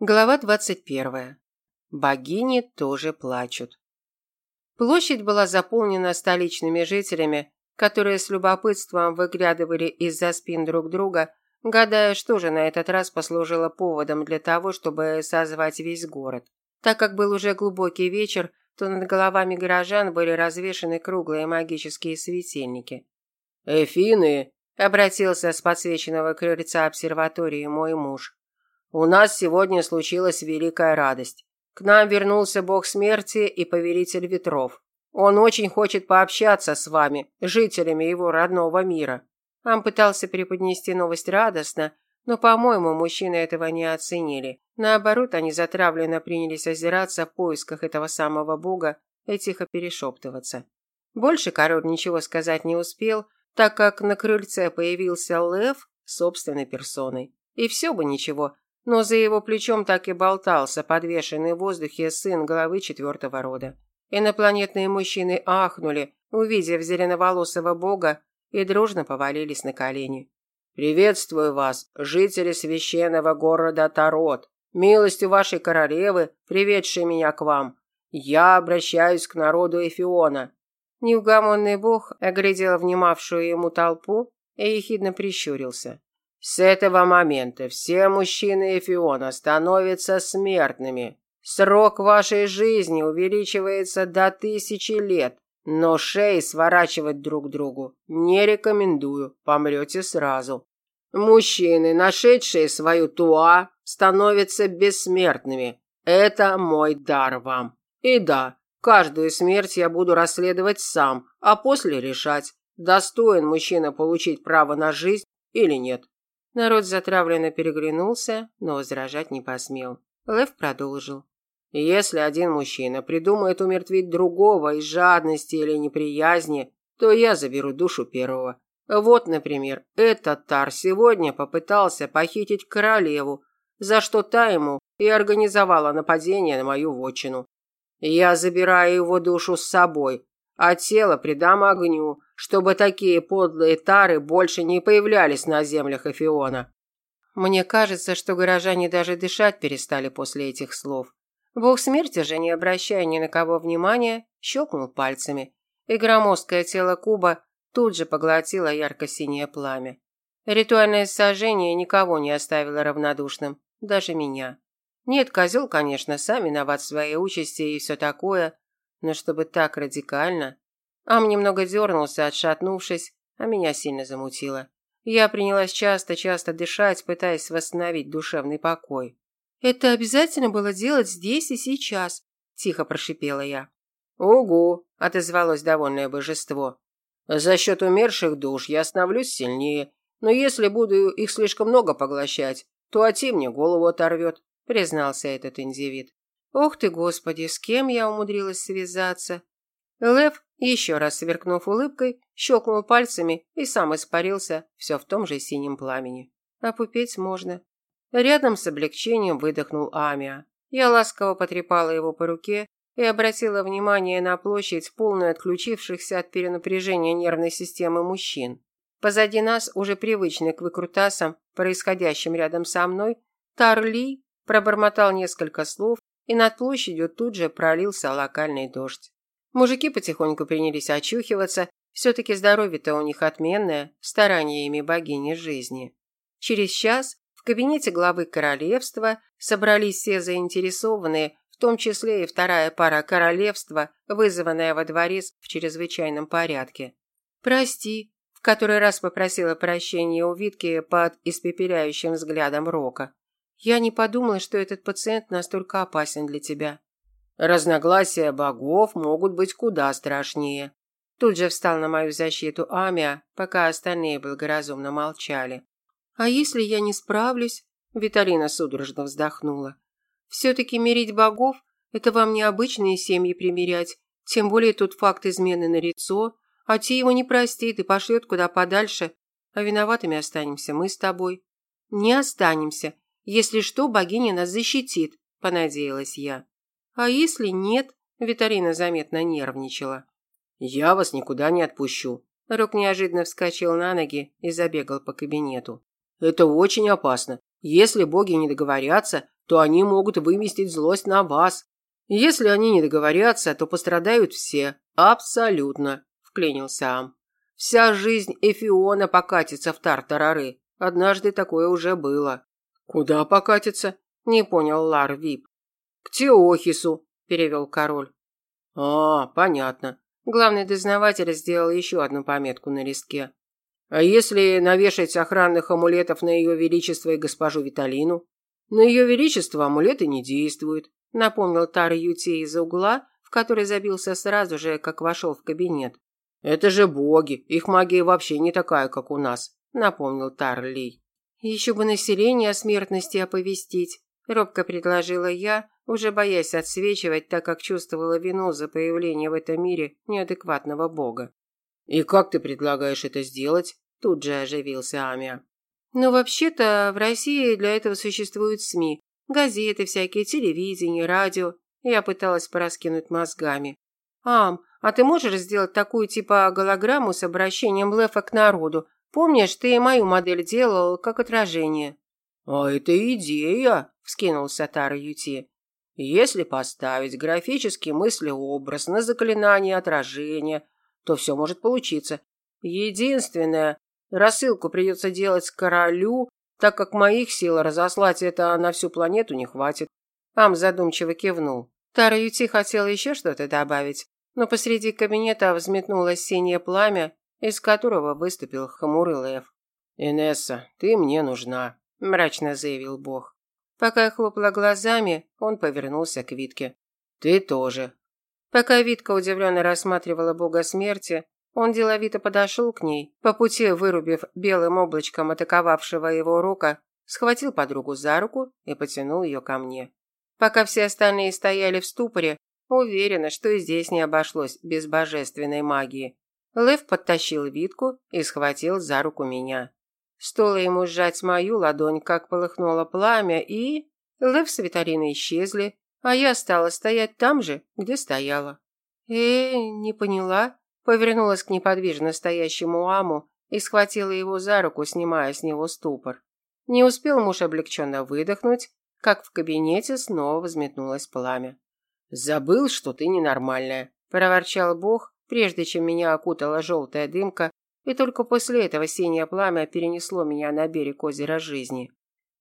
Глава 21. Богини тоже плачут. Площадь была заполнена столичными жителями, которые с любопытством выглядывали из-за спин друг друга, гадая, что же на этот раз послужило поводом для того, чтобы созвать весь город. Так как был уже глубокий вечер, то над головами горожан были развешаны круглые магические светильники. «Эфины!» – обратился с подсвеченного крыльца обсерватории мой муж. У нас сегодня случилась великая радость. К нам вернулся бог смерти и повелитель ветров. Он очень хочет пообщаться с вами, жителями его родного мира. Ам пытался преподнести новость радостно, но, по-моему, мужчины этого не оценили. Наоборот, они затравленно принялись озираться в поисках этого самого бога и тихо перешептываться. Больше король ничего сказать не успел, так как на крыльце появился лев собственной персоной. И все бы ничего, но за его плечом так и болтался подвешенный в воздухе сын главы четвертого рода. Инопланетные мужчины ахнули, увидев зеленоволосого бога, и дружно повалились на колени. «Приветствую вас, жители священного города Тарот. Милостью вашей королевы, приведшей меня к вам. Я обращаюсь к народу Эфиона». Неугомонный бог оглядел внимавшую ему толпу и ехидно прищурился. С этого момента все мужчины Эфиона становятся смертными. Срок вашей жизни увеличивается до тысячи лет, но шеи сворачивать друг другу не рекомендую, помрете сразу. Мужчины, нашедшие свою туа, становятся бессмертными. Это мой дар вам. И да, каждую смерть я буду расследовать сам, а после решать, достоин мужчина получить право на жизнь или нет. Народ затравленно переглянулся, но возражать не посмел. Лев продолжил. Если один мужчина придумает умертвить другого из жадности или неприязни, то я заберу душу первого. Вот, например, этот Тар сегодня попытался похитить королеву, за что та ему и организовала нападение на мою вотчину. Я забираю его душу с собой, а тело придам огню, чтобы такие подлые тары больше не появлялись на землях Эфиона. Мне кажется, что горожане даже дышать перестали после этих слов. Бог смерти же, не обращая ни на кого внимания, щелкнул пальцами, и громоздкое тело куба тут же поглотило ярко-синее пламя. Ритуальное сожжение никого не оставило равнодушным, даже меня. Нет, козел, конечно, сам виноват в своей участи и все такое, но чтобы так радикально... Ам немного дернулся, отшатнувшись, а меня сильно замутило. Я принялась часто-часто дышать, пытаясь восстановить душевный покой. «Это обязательно было делать здесь и сейчас», – тихо прошипела я. «Угу», – отозвалось довольное божество. «За счет умерших душ я становлюсь сильнее, но если буду их слишком много поглощать, то Ати мне голову оторвет», – признался этот индивид. Ох ты, Господи, с кем я умудрилась связаться? Лев, еще раз сверкнув улыбкой, щелкнул пальцами и сам испарился все в том же синем пламени. А пупеть можно. Рядом с облегчением выдохнул Амиа. Я ласково потрепала его по руке и обратила внимание на площадь, полную отключившихся от перенапряжения нервной системы мужчин. Позади нас, уже привычный к выкрутасам, происходящим рядом со мной, Тарли пробормотал несколько слов и над площадью тут же пролился локальный дождь. Мужики потихоньку принялись очухиваться, все-таки здоровье-то у них отменное, стараниями богини жизни. Через час в кабинете главы королевства собрались все заинтересованные, в том числе и вторая пара королевства, вызванная во дворец в чрезвычайном порядке. «Прости», – в который раз попросила прощения у Витки под испепеляющим взглядом Рока. Я не подумала, что этот пациент настолько опасен для тебя. Разногласия богов могут быть куда страшнее. Тут же встал на мою защиту Амия, пока остальные благоразумно молчали. А если я не справлюсь? Виталина судорожно вздохнула. Все-таки мирить богов – это вам не обычные семьи примирять, тем более тут факт измены на лицо, а те его не простит и пошлет куда подальше, а виноватыми останемся мы с тобой. Не останемся, если что, богиня нас защитит, понадеялась я. А если нет? Виталина заметно нервничала. Я вас никуда не отпущу. Рок неожиданно вскочил на ноги и забегал по кабинету. Это очень опасно. Если боги не договорятся, то они могут выместить злость на вас. Если они не договорятся, то пострадают все. Абсолютно, вклинился Ам. Вся жизнь Эфиона покатится в тартарары. Однажды такое уже было. Куда покатится? Не понял Лар Вип. К Теохису, перевел король. А, понятно. Главный дознаватель сделал еще одну пометку на листке. А если навешать охранных амулетов на ее величество и госпожу Виталину? На ее величество амулеты не действуют, напомнил Тар Юти из угла, в который забился сразу же, как вошел в кабинет. Это же боги, их магия вообще не такая, как у нас, напомнил Тар Ли. Еще бы население о смертности оповестить, робко предложила я, уже боясь отсвечивать, так как чувствовала вину за появление в этом мире неадекватного бога. «И как ты предлагаешь это сделать?» Тут же оживился Амия. «Ну, вообще-то, в России для этого существуют СМИ. Газеты всякие, телевидение, радио. Я пыталась пораскинуть мозгами. Ам, а ты можешь сделать такую типа голограмму с обращением Лефа к народу? Помнишь, ты мою модель делал как отражение?» «А это идея!» – вскинулся Тара Юти. «Если поставить графический мыслеобраз на заклинание отражения, то все может получиться. Единственное, рассылку придется делать королю, так как моих сил разослать это на всю планету не хватит. Ам задумчиво кивнул. Тара Юти хотела еще что-то добавить, но посреди кабинета взметнулось синее пламя, из которого выступил хмурый лев. «Инесса, ты мне нужна», – мрачно заявил бог. Пока я хлопала глазами, он повернулся к Витке. «Ты тоже», Пока Витка удивленно рассматривала бога смерти, он деловито подошел к ней, по пути вырубив белым облачком атаковавшего его рука, схватил подругу за руку и потянул ее ко мне. Пока все остальные стояли в ступоре, уверена, что и здесь не обошлось без божественной магии. Лев подтащил Витку и схватил за руку меня. Стоило ему сжать мою ладонь, как полыхнуло пламя, и... Лев с Виталиной исчезли, а я стала стоять там же, где стояла. Э, не поняла, повернулась к неподвижно стоящему Аму и схватила его за руку, снимая с него ступор. Не успел муж облегченно выдохнуть, как в кабинете снова взметнулось пламя. «Забыл, что ты ненормальная», – проворчал Бог, прежде чем меня окутала желтая дымка, и только после этого синее пламя перенесло меня на берег озера жизни.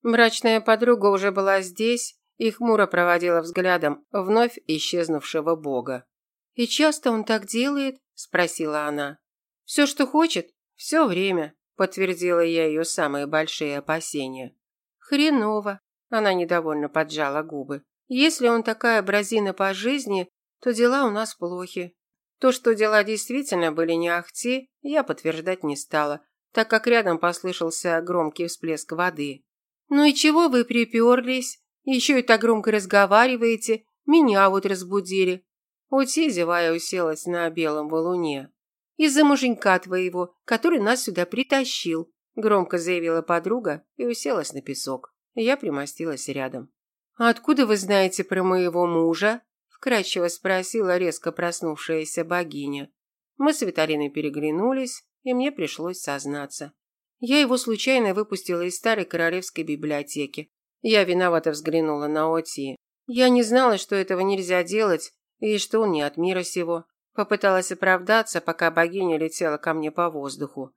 Мрачная подруга уже была здесь и хмуро проводила взглядом вновь исчезнувшего бога. «И часто он так делает?» – спросила она. «Все, что хочет, все время», – подтвердила я ее самые большие опасения. «Хреново», – она недовольно поджала губы. «Если он такая бразина по жизни, то дела у нас плохи». То, что дела действительно были не ахти, я подтверждать не стала, так как рядом послышался громкий всплеск воды. «Ну и чего вы приперлись?» Еще и так громко разговариваете. Меня вот разбудили. Ути, зевая, уселась на белом валуне. Из-за муженька твоего, который нас сюда притащил, громко заявила подруга и уселась на песок. Я примостилась рядом. «А откуда вы знаете про моего мужа?» Вкрадчиво спросила резко проснувшаяся богиня. Мы с Виталиной переглянулись, и мне пришлось сознаться. Я его случайно выпустила из старой королевской библиотеки. Я виновато взглянула на Оти. Я не знала, что этого нельзя делать, и что он не от мира сего. Попыталась оправдаться, пока богиня летела ко мне по воздуху.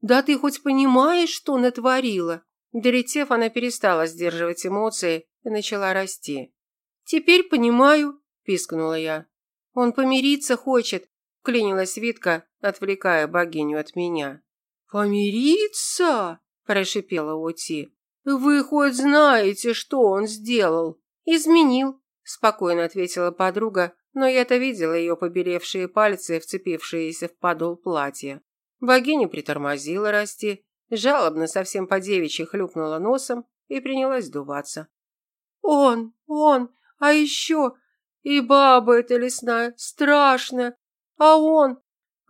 «Да ты хоть понимаешь, что натворила?» Долетев, она перестала сдерживать эмоции и начала расти. «Теперь понимаю», – пискнула я. «Он помириться хочет», – клянилась Витка, отвлекая богиню от меня. «Помириться?» – прошипела Оти. «Вы хоть знаете, что он сделал?» «Изменил», – спокойно ответила подруга, но я-то видела ее побелевшие пальцы, вцепившиеся в подол платья. Богиня притормозила расти, жалобно совсем по-девичьи хлюпнула носом и принялась дуваться. «Он, он, а еще и баба эта лесная, страшная, а он...»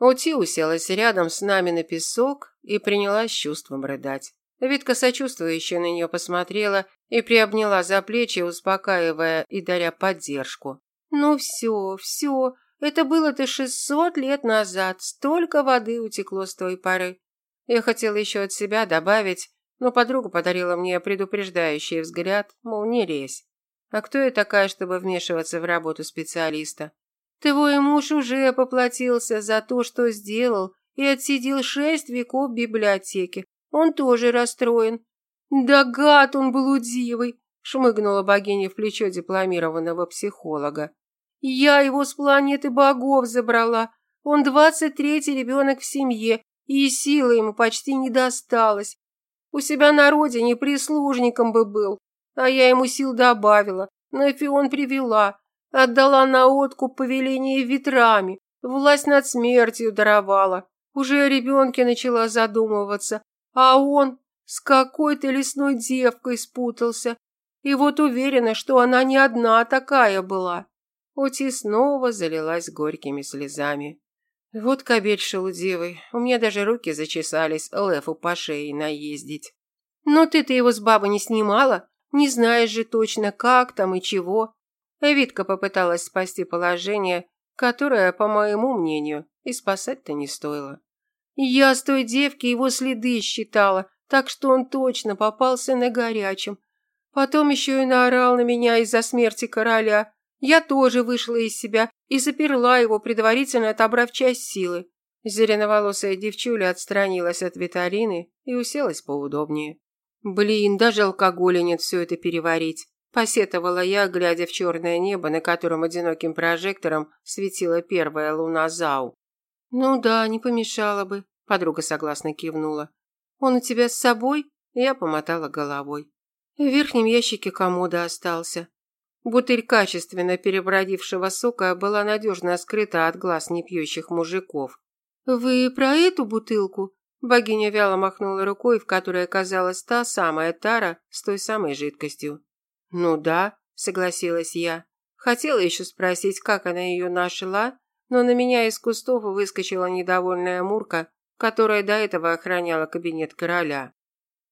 Ути уселась рядом с нами на песок и принялась чувством рыдать. Витка сочувствующе на нее посмотрела и приобняла за плечи, успокаивая и даря поддержку. «Ну все, все, это было-то шестьсот лет назад, столько воды утекло с той поры». Я хотела еще от себя добавить, но подруга подарила мне предупреждающий взгляд, мол, не резь. А кто я такая, чтобы вмешиваться в работу специалиста? Твой муж уже поплатился за то, что сделал, и отсидел шесть веков в библиотеке. Он тоже расстроен. Да гад он блудивый, шмыгнула богиня в плечо дипломированного психолога. Я его с планеты богов забрала. Он двадцать третий ребенок в семье, и силы ему почти не досталось. У себя на родине прислужником бы был, а я ему сил добавила, на Фион привела, отдала на откуп повеление ветрами, власть над смертью даровала. Уже о ребенке начала задумываться, а он с какой-то лесной девкой спутался. И вот уверена, что она не одна такая была. Ути снова залилась горькими слезами. Вот кобель шелудивый, у меня даже руки зачесались Лефу по шее наездить. Но ты-то его с бабы не снимала, не знаешь же точно, как там и чего. Витка попыталась спасти положение, которое, по моему мнению, и спасать-то не стоило. Я с той девки его следы считала, так что он точно попался на горячем. Потом еще и наорал на меня из-за смерти короля. Я тоже вышла из себя и заперла его, предварительно отобрав часть силы. Зеленоволосая девчуля отстранилась от Виталины и уселась поудобнее. Блин, даже алкоголя нет все это переварить. Посетовала я, глядя в черное небо, на котором одиноким прожектором светила первая луна Зау. «Ну да, не помешало бы», – подруга согласно кивнула. «Он у тебя с собой?» Я помотала головой. В верхнем ящике комода остался. Бутыль качественно перебродившего сока была надежно скрыта от глаз непьющих мужиков. «Вы про эту бутылку?» Богиня вяло махнула рукой, в которой оказалась та самая тара с той самой жидкостью. «Ну да», – согласилась я. Хотела еще спросить, как она ее нашла, но на меня из кустов выскочила недовольная Мурка, которая до этого охраняла кабинет короля.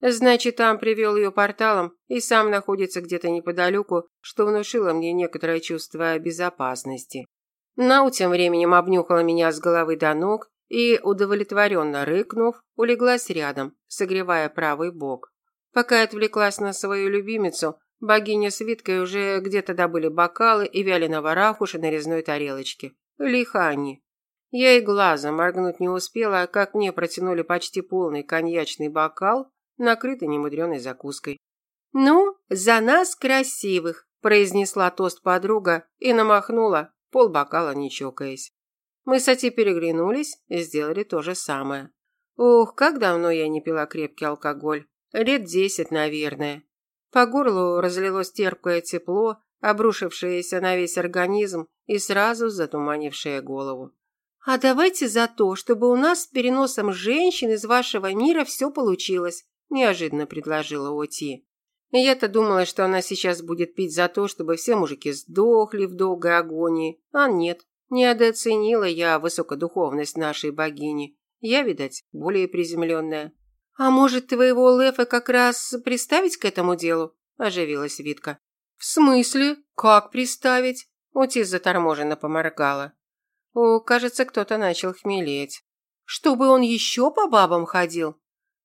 Значит, там привел ее порталом и сам находится где-то неподалеку, что внушило мне некоторое чувство безопасности. Нау тем временем обнюхала меня с головы до ног и, удовлетворенно рыкнув, улеглась рядом, согревая правый бок. Пока я отвлеклась на свою любимицу, богиня с Виткой уже где-то добыли бокалы и вяленого рахуша на резной тарелочке. Лихо они. Я и глазом моргнуть не успела, как мне протянули почти полный коньячный бокал, накрытый немудреной закуской. «Ну, за нас красивых!» – произнесла тост подруга и намахнула, полбокала не чокаясь. Мы с Ати переглянулись и сделали то же самое. Ух, как давно я не пила крепкий алкоголь. Лет десять, наверное. По горлу разлилось терпкое тепло, обрушившееся на весь организм и сразу затуманившее голову. «А давайте за то, чтобы у нас с переносом женщин из вашего мира все получилось неожиданно предложила Оти. Я-то думала, что она сейчас будет пить за то, чтобы все мужики сдохли в долгой агонии, а нет. Не недооценила я высокодуховность нашей богини. Я, видать, более приземленная. А может, твоего Лефа как раз приставить к этому делу? Оживилась Витка. В смысле? Как приставить? Оти заторможенно поморгала. О, кажется, кто-то начал хмелеть. Чтобы он еще по бабам ходил?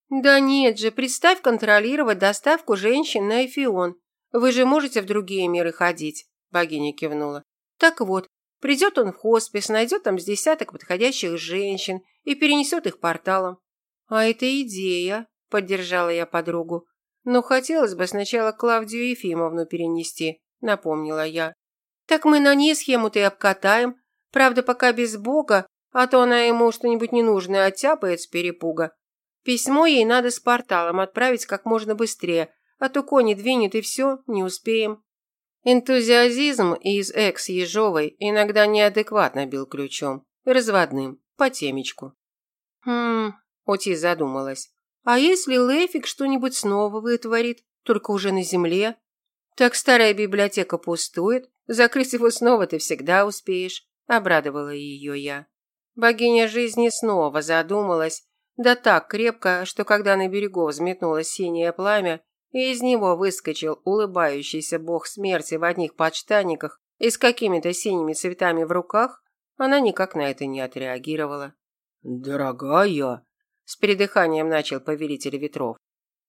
Да нет же, представь контролировать доставку женщин на Эфион. Вы же можете в другие миры ходить, богиня кивнула. Так вот, придет он в хоспис, найдет там с десяток подходящих женщин и перенесет их порталом. А это идея, поддержала я подругу. Но хотелось бы сначала Клавдию Ефимовну перенести, напомнила я. Так мы на ней схему-то и обкатаем. Правда, пока без бога, а то она ему что-нибудь ненужное оттяпает с перепуга. Письмо ей надо с порталом отправить как можно быстрее, а то кони двинет и все, не успеем. Энтузиазизм из экс-ежовой иногда неадекватно бил ключом, разводным, по темечку. Хм, Оти задумалась. А если Лефик что-нибудь снова вытворит, только уже на земле? Так старая библиотека пустует, закрыть его снова ты всегда успеешь, обрадовала ее я. Богиня жизни снова задумалась да так крепко, что когда на берегу взметнулось синее пламя, и из него выскочил улыбающийся бог смерти в одних подштанниках и с какими-то синими цветами в руках, она никак на это не отреагировала. «Дорогая!» – с передыханием начал повелитель ветров.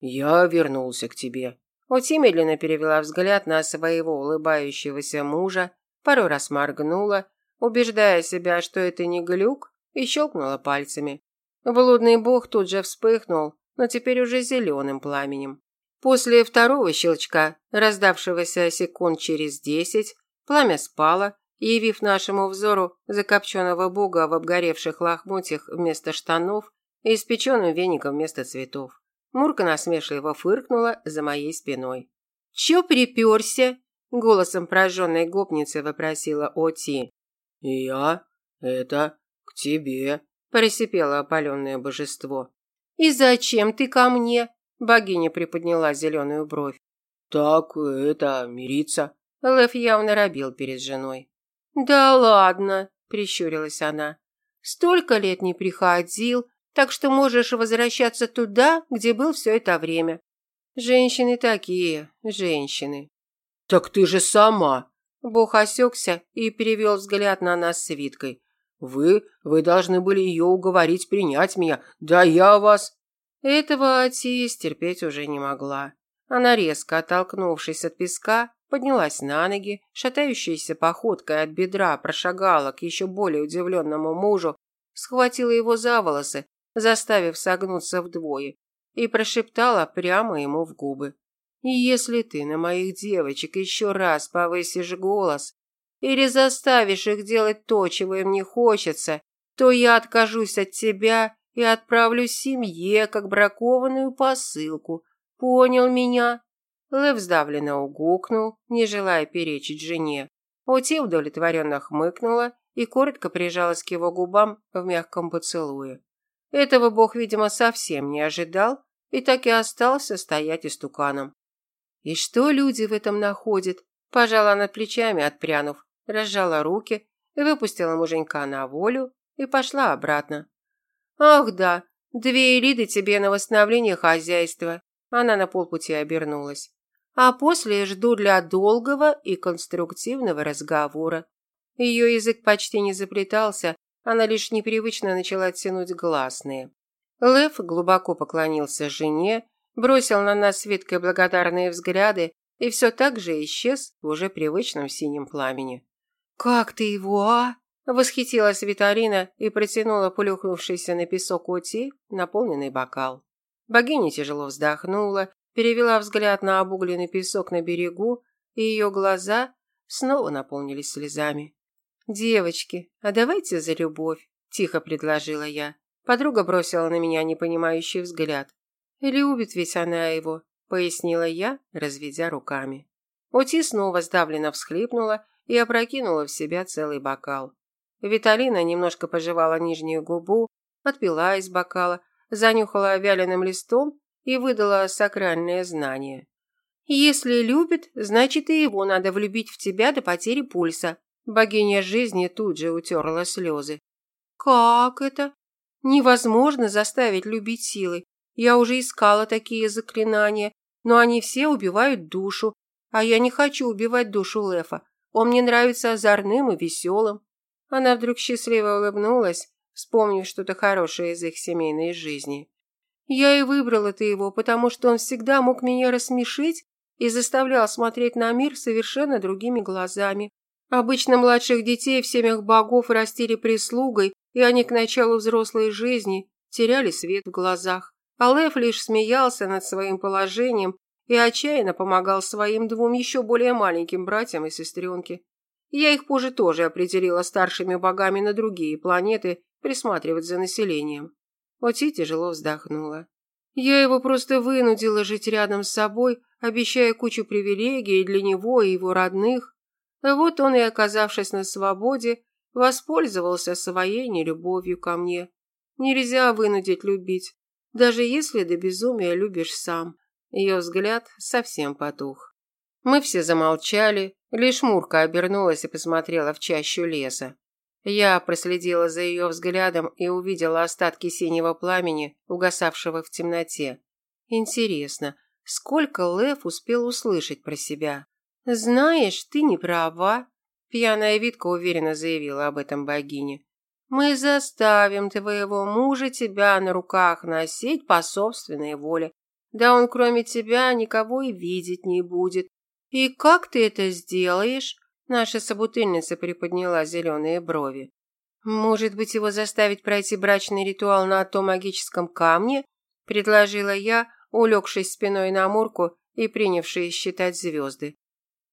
Я вернулся к тебе. Оти медленно перевела взгляд на своего улыбающегося мужа, пару раз моргнула, убеждая себя, что это не глюк, и щелкнула пальцами. Блудный бог тут же вспыхнул, но теперь уже зеленым пламенем. После второго щелчка, раздавшегося секунд через десять, пламя спало, явив нашему взору закопченного бога в обгоревших лохмотьях вместо штанов и испеченным веником вместо цветов. Мурка насмешливо фыркнула за моей спиной. «Чё приперся?» – голосом пораженной гопницы вопросила Оти. «Я? Это к тебе», – просипело опаленное божество. «И зачем ты ко мне?» – богиня приподняла зеленую бровь. «Так это мириться». Лев явно робил перед женой. «Да ладно», – прищурилась она. «Столько лет не приходил, так что можешь возвращаться туда, где был все это время. Женщины такие, женщины». «Так ты же сама!» Бог осекся и перевел взгляд на нас с Виткой. «Вы, вы должны были ее уговорить принять меня, да я вас...» Этого Атис терпеть уже не могла. Она резко, оттолкнувшись от песка, поднялась на ноги, шатающейся походкой от бедра прошагала к еще более удивленному мужу, схватила его за волосы, заставив согнуться вдвое, и прошептала прямо ему в губы. «Если ты на моих девочек еще раз повысишь голос или заставишь их делать то, чего им не хочется, то я откажусь от тебя и отправлю семье как бракованную посылку. Понял меня?» Лев сдавленно угукнул, не желая перечить жене. Оти удовлетворенно хмыкнула и коротко прижалась к его губам в мягком поцелуе. Этого бог, видимо, совсем не ожидал и так и остался стоять истуканом. И что люди в этом находят? Пожала над плечами, отпрянув, разжала руки, выпустила муженька на волю и пошла обратно. Ах да, две элиды тебе на восстановление хозяйства. Она на полпути обернулась. А после жду для долгого и конструктивного разговора. Ее язык почти не заплетался, она лишь непривычно начала тянуть гласные. Лев глубоко поклонился жене, бросил на нас с благодарные взгляды и все так же исчез в уже привычном синем пламени. «Как ты его, а?» – восхитилась Виталина и протянула плюхнувшийся на песок ути наполненный бокал. Богиня тяжело вздохнула, перевела взгляд на обугленный песок на берегу, и ее глаза снова наполнились слезами. «Девочки, а давайте за любовь», – тихо предложила я. Подруга бросила на меня непонимающий взгляд. «Любит ведь она его», – пояснила я, разведя руками. Ути снова сдавленно всхлипнула и опрокинула в себя целый бокал. Виталина немножко пожевала нижнюю губу, отпила из бокала, занюхала вяленым листом и выдала сакральное знание. «Если любит, значит и его надо влюбить в тебя до потери пульса». Богиня жизни тут же утерла слезы. «Как это? Невозможно заставить любить силой. Я уже искала такие заклинания, но они все убивают душу, а я не хочу убивать душу Лефа. Он мне нравится озорным и веселым». Она вдруг счастливо улыбнулась, вспомнив что-то хорошее из их семейной жизни. Я и выбрала-то его, потому что он всегда мог меня рассмешить и заставлял смотреть на мир совершенно другими глазами. Обычно младших детей в семьях богов растили прислугой, и они к началу взрослой жизни теряли свет в глазах. А Лев лишь смеялся над своим положением и отчаянно помогал своим двум еще более маленьким братьям и сестренке. Я их позже тоже определила старшими богами на другие планеты присматривать за населением. Оти тяжело вздохнула. Я его просто вынудила жить рядом с собой, обещая кучу привилегий для него и его родных. А вот он и, оказавшись на свободе, воспользовался своей нелюбовью ко мне. Нельзя вынудить любить, даже если до безумия любишь сам. Ее взгляд совсем потух. Мы все замолчали, лишь Мурка обернулась и посмотрела в чащу леса. Я проследила за ее взглядом и увидела остатки синего пламени, угасавшего в темноте. Интересно, сколько Лев успел услышать про себя? «Знаешь, ты не права», – пьяная Витка уверенно заявила об этом богине. «Мы заставим твоего мужа тебя на руках носить по собственной воле. Да он кроме тебя никого и видеть не будет. И как ты это сделаешь? Наша собутыльница приподняла зеленые брови. Может быть, его заставить пройти брачный ритуал на том магическом камне? Предложила я, улегшись спиной на Мурку и принявшись считать звезды.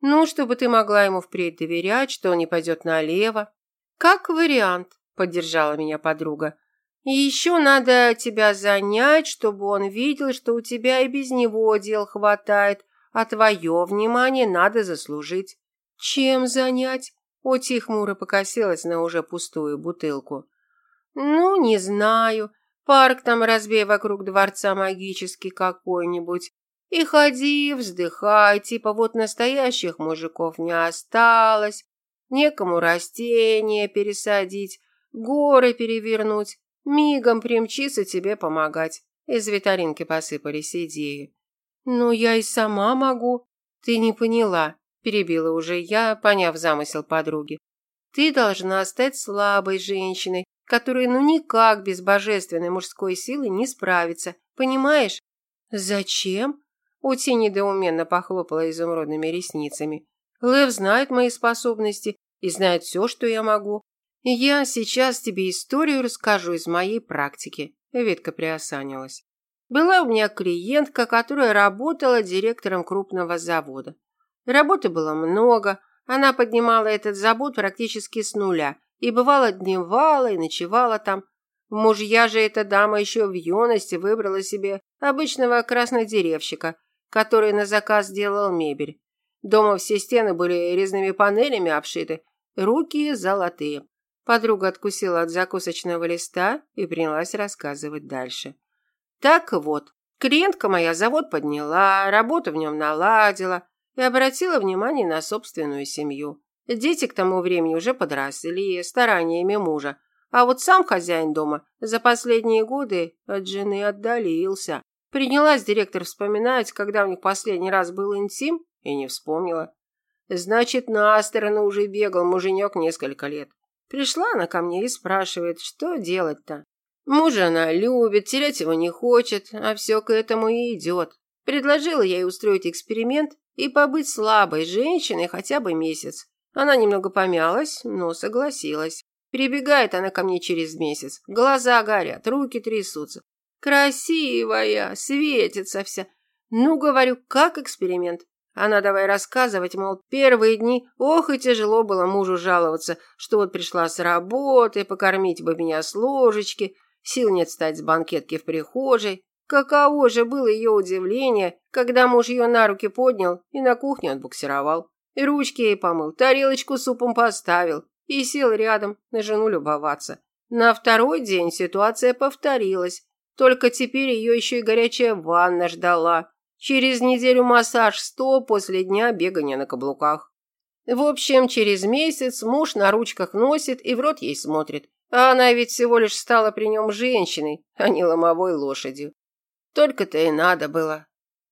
Ну, чтобы ты могла ему впредь доверять, что он не пойдет налево. Как вариант, поддержала меня подруга. И еще надо тебя занять, чтобы он видел, что у тебя и без него дел хватает, а твое внимание надо заслужить. Чем занять? Оти хмуро покосилась на уже пустую бутылку. Ну, не знаю. Парк там разбей вокруг дворца магический какой-нибудь. И ходи, вздыхай, типа вот настоящих мужиков не осталось, некому растения пересадить, горы перевернуть, мигом примчится тебе помогать. Из витаринки посыпались идеи. Ну, я и сама могу. Ты не поняла, перебила уже я, поняв замысел подруги. Ты должна стать слабой женщиной, которая ну никак без божественной мужской силы не справится, понимаешь? Зачем? Ути недоуменно похлопала изумрудными ресницами. Лев знает мои способности и знает все, что я могу. Я сейчас тебе историю расскажу из моей практики. Ветка приосанилась. Была у меня клиентка, которая работала директором крупного завода. Работы было много, она поднимала этот завод практически с нуля и бывало дневала и ночевала там. Мужья же эта дама еще в юности выбрала себе обычного краснодеревщика, который на заказ делал мебель. Дома все стены были резными панелями обшиты, руки золотые. Подруга откусила от закусочного листа и принялась рассказывать дальше. Так вот, клиентка моя завод подняла, работу в нем наладила и обратила внимание на собственную семью. Дети к тому времени уже подросли стараниями мужа, а вот сам хозяин дома за последние годы от жены отдалился. Принялась директор вспоминать, когда у них последний раз был интим, и не вспомнила. Значит, на сторону уже бегал муженек несколько лет. Пришла она ко мне и спрашивает, что делать-то. Мужа она любит, терять его не хочет, а все к этому и идет. Предложила я ей устроить эксперимент и побыть слабой женщиной хотя бы месяц. Она немного помялась, но согласилась. Прибегает она ко мне через месяц. Глаза горят, руки трясутся. Красивая, светится вся. Ну, говорю, как эксперимент. Она давай рассказывать, мол, первые дни, ох и тяжело было мужу жаловаться, что вот пришла с работы, покормить бы меня с ложечки, сил нет встать с банкетки в прихожей. Каково же было ее удивление, когда муж ее на руки поднял и на кухню отбуксировал. И ручки ей помыл, тарелочку супом поставил и сел рядом на жену любоваться. На второй день ситуация повторилась. Только теперь ее еще и горячая ванна ждала. Через неделю массаж сто после дня бегания на каблуках. В общем, через месяц муж на ручках носит и в рот ей смотрит. А она ведь всего лишь стала при нем женщиной, а не ломовой лошадью. Только-то и надо было.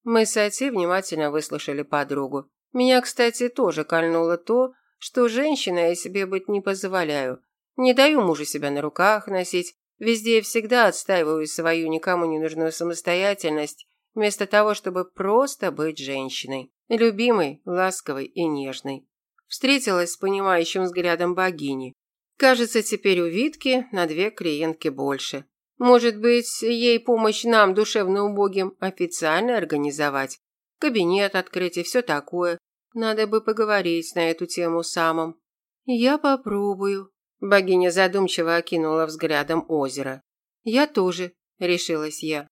Мы с Ати внимательно выслушали подругу. Меня, кстати, тоже кольнуло то, что женщина я себе быть не позволяю. Не даю мужу себя на руках носить, Везде и всегда отстаиваю свою никому не нужную самостоятельность, вместо того, чтобы просто быть женщиной. Любимой, ласковой и нежной. Встретилась с понимающим взглядом богини. Кажется, теперь у Витки на две клиентки больше. Может быть, ей помощь нам, душевно убогим, официально организовать? Кабинет открыть и все такое. Надо бы поговорить на эту тему самым. Я попробую, Богиня задумчиво окинула взглядом озеро. «Я тоже», – решилась я.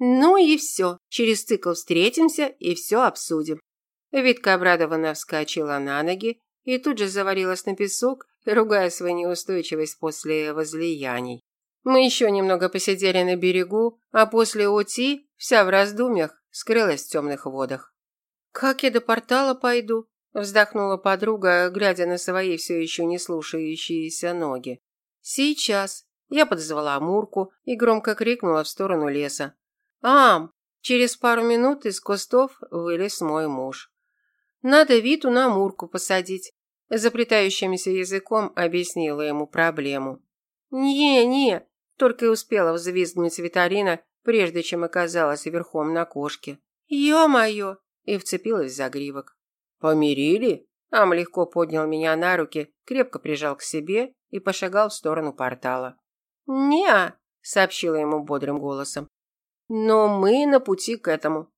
«Ну и все. Через цикл встретимся и все обсудим». Витка обрадованно вскочила на ноги и тут же заварилась на песок, ругая свою неустойчивость после возлияний. Мы еще немного посидели на берегу, а после ути, вся в раздумьях, скрылась в темных водах. «Как я до портала пойду?» Вздохнула подруга, глядя на свои все еще не слушающиеся ноги. «Сейчас». Я подозвала Мурку и громко крикнула в сторону леса. «Ам!» Через пару минут из кустов вылез мой муж. «Надо Виту на Мурку посадить», – заплетающимся языком объяснила ему проблему. «Не, не», – только и успела взвизгнуть Виталина, прежде чем оказалась верхом на кошке. «Ё-моё!» и вцепилась в загривок. «Помирили?» Ам легко поднял меня на руки, крепко прижал к себе и пошагал в сторону портала. «Не-а», сообщила ему бодрым голосом. «Но мы на пути к этому».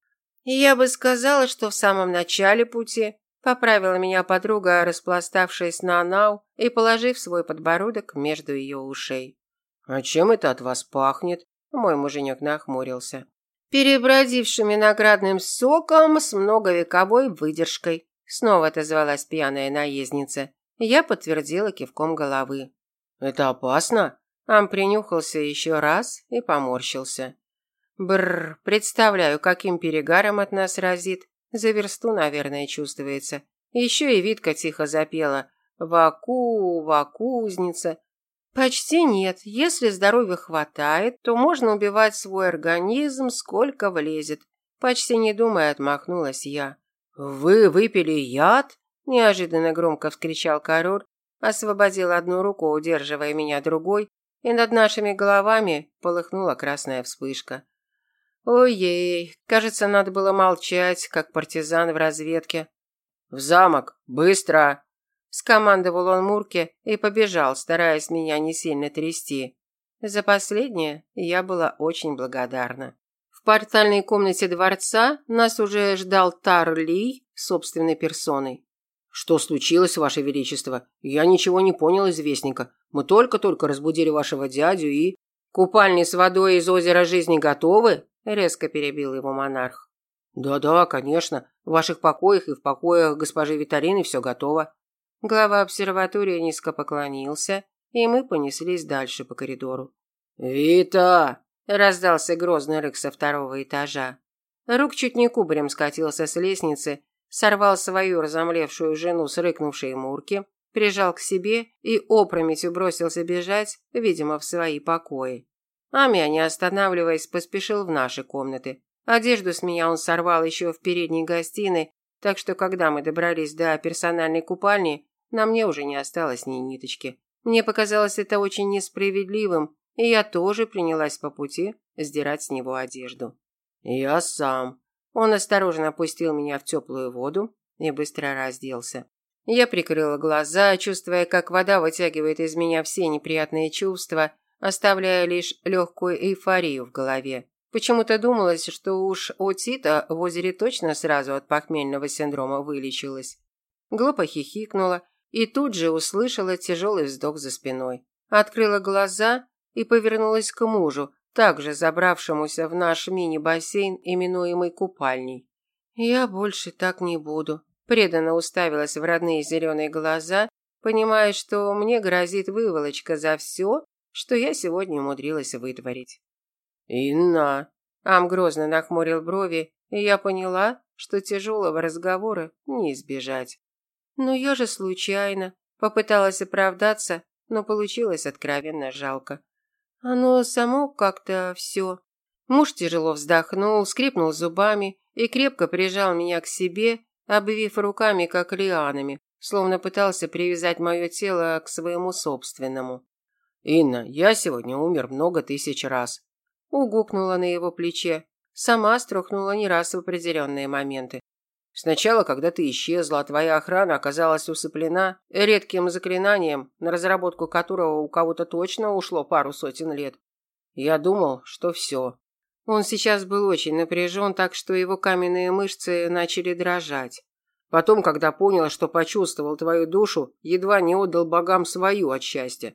«Я бы сказала, что в самом начале пути», поправила меня подруга, распластавшись на нау и положив свой подбородок между ее ушей. «А чем это от вас пахнет?» Мой муженек нахмурился. «Перебродившим виноградным соком с многовековой выдержкой», снова отозвалась пьяная наездница. Я подтвердила кивком головы. «Это опасно?» Ам принюхался еще раз и поморщился. Бррр, представляю, каким перегаром от нас разит. За версту, наверное, чувствуется. Еще и Витка тихо запела «Ваку, вакузница». Почти нет. Если здоровья хватает, то можно убивать свой организм, сколько влезет. Почти не думая, отмахнулась я. «Вы выпили яд?» – неожиданно громко вскричал король, освободил одну руку, удерживая меня другой, и над нашими головами полыхнула красная вспышка. Ой-ей, кажется, надо было молчать, как партизан в разведке. «В замок! Быстро!» Скомандовал он Мурке и побежал, стараясь меня не сильно трясти. За последнее я была очень благодарна. В портальной комнате дворца нас уже ждал Тар Ли собственной персоной. «Что случилось, Ваше Величество? Я ничего не понял из Вестника. Мы только-только разбудили вашего дядю и...» «Купальни с водой из озера жизни готовы?» – резко перебил его монарх. «Да-да, конечно. В ваших покоях и в покоях госпожи Виталины все готово». Глава обсерватории низко поклонился, и мы понеслись дальше по коридору. «Вита!» – раздался грозный рык со второго этажа. Рук чуть не кубарем скатился с лестницы, сорвал свою разомлевшую жену с рыкнувшей Мурки, прижал к себе и опрометью бросился бежать, видимо, в свои покои. Амя, не останавливаясь, поспешил в наши комнаты. Одежду с меня он сорвал еще в передней гостиной, так что когда мы добрались до персональной купальни, на мне уже не осталось ни ниточки. Мне показалось это очень несправедливым, и я тоже принялась по пути сдирать с него одежду. «Я сам», он осторожно опустил меня в теплую воду и быстро разделся. Я прикрыла глаза, чувствуя, как вода вытягивает из меня все неприятные чувства, оставляя лишь легкую эйфорию в голове. Почему-то думалось, что уж у Тита в озере точно сразу от похмельного синдрома вылечилась. Глупо хихикнула и тут же услышала тяжелый вздох за спиной. Открыла глаза и повернулась к мужу, также забравшемуся в наш мини-бассейн, именуемый купальней. «Я больше так не буду», – преданно уставилась в родные зеленые глаза, понимая, что мне грозит выволочка за все, что я сегодня умудрилась вытворить. «Инна!» – Ам грозно нахмурил брови, и я поняла, что тяжелого разговора не избежать. «Ну я же случайно», – попыталась оправдаться, но получилось откровенно жалко. Оно само как-то все. Муж тяжело вздохнул, скрипнул зубами и крепко прижал меня к себе, обвив руками, как лианами, словно пытался привязать мое тело к своему собственному. «Инна, я сегодня умер много тысяч раз», – угукнула на его плече. Сама струхнула не раз в определенные моменты. Сначала, когда ты исчезла, твоя охрана оказалась усыплена редким заклинанием, на разработку которого у кого-то точно ушло пару сотен лет. Я думал, что все. Он сейчас был очень напряжен, так что его каменные мышцы начали дрожать. Потом, когда понял, что почувствовал твою душу, едва не отдал богам свою от счастья.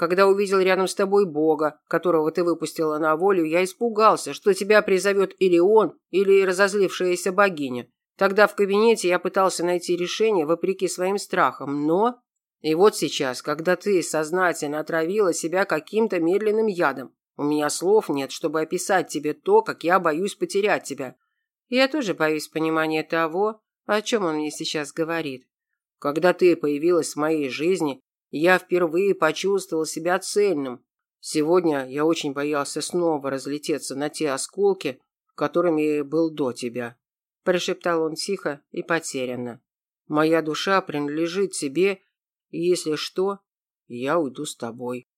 Когда увидел рядом с тобой бога, которого ты выпустила на волю, я испугался, что тебя призовет или он, или разозлившаяся богиня. Тогда в кабинете я пытался найти решение вопреки своим страхам, но... И вот сейчас, когда ты сознательно отравила себя каким-то медленным ядом, у меня слов нет, чтобы описать тебе то, как я боюсь потерять тебя. Я тоже боюсь понимания того, о чем он мне сейчас говорит. Когда ты появилась в моей жизни, я впервые почувствовал себя цельным. Сегодня я очень боялся снова разлететься на те осколки, которыми был до тебя прошептал он тихо и потерянно. Моя душа принадлежит тебе, и если что, я уйду с тобой.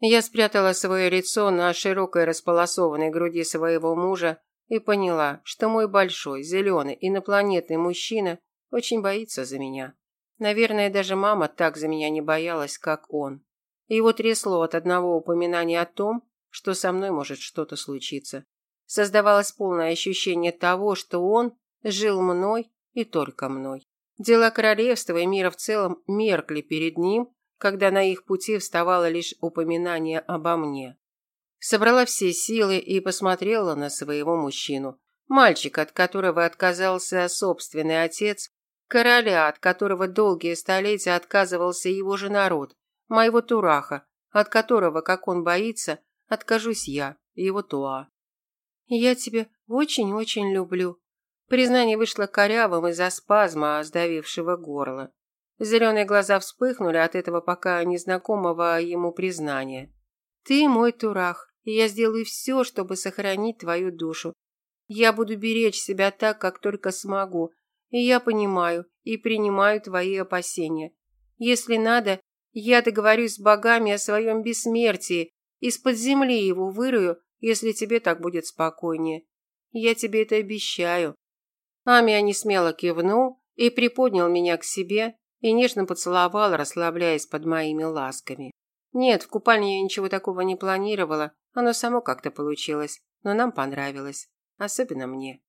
Я спрятала свое лицо на широкой располосованной груди своего мужа и поняла, что мой большой, зеленый, инопланетный мужчина очень боится за меня. Наверное, даже мама так за меня не боялась, как он. Его трясло от одного упоминания о том, что со мной может что-то случиться. Создавалось полное ощущение того, что он жил мной и только мной. Дела королевства и мира в целом меркли перед ним, когда на их пути вставало лишь упоминание обо мне. Собрала все силы и посмотрела на своего мужчину. Мальчик, от которого отказался собственный отец, короля, от которого долгие столетия отказывался его же народ, моего Тураха, от которого, как он боится, откажусь я, его Туа. «Я тебя очень-очень люблю». Признание вышло корявым из-за спазма, сдавившего горло. Зеленые глаза вспыхнули от этого пока незнакомого ему признания. «Ты мой Турах, и я сделаю все, чтобы сохранить твою душу. Я буду беречь себя так, как только смогу, я понимаю и принимаю твои опасения. Если надо, я договорюсь с богами о своем бессмертии, из-под земли его вырою, если тебе так будет спокойнее. Я тебе это обещаю». Амия несмело кивнул и приподнял меня к себе, и нежно поцеловал, расслабляясь под моими ласками. Нет, в купальне я ничего такого не планировала, оно само как-то получилось, но нам понравилось, особенно мне.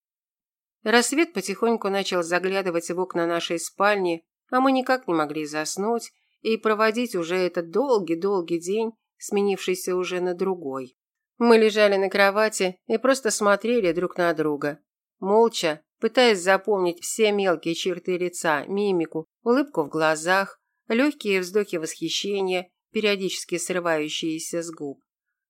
Рассвет потихоньку начал заглядывать в окна нашей спальни, а мы никак не могли заснуть и проводить уже этот долгий-долгий день, сменившийся уже на другой. Мы лежали на кровати и просто смотрели друг на друга. Молча, пытаясь запомнить все мелкие черты лица, мимику, улыбку в глазах, легкие вздохи восхищения, периодически срывающиеся с губ.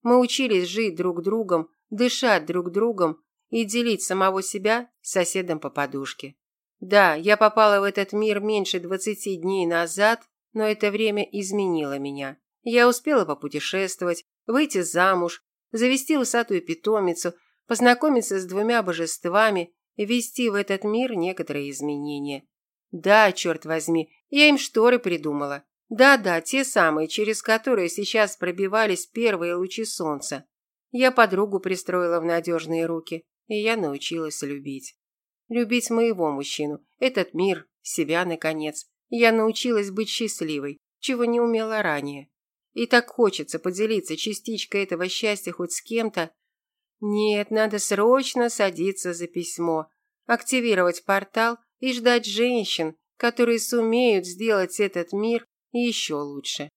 Мы учились жить друг другом, дышать друг другом и делить самого себя с соседом по подушке. Да, я попала в этот мир меньше двадцати дней назад, но это время изменило меня. Я успела попутешествовать, выйти замуж, завести усатую питомицу, познакомиться с двумя божествами, ввести в этот мир некоторые изменения. Да, черт возьми, я им шторы придумала. Да-да, те самые, через которые сейчас пробивались первые лучи солнца. Я подругу пристроила в надежные руки, и я научилась любить. Любить моего мужчину, этот мир, себя, наконец. Я научилась быть счастливой, чего не умела ранее. И так хочется поделиться частичкой этого счастья хоть с кем-то, нет, надо срочно садиться за письмо, активировать портал и ждать женщин, которые сумеют сделать этот мир еще лучше.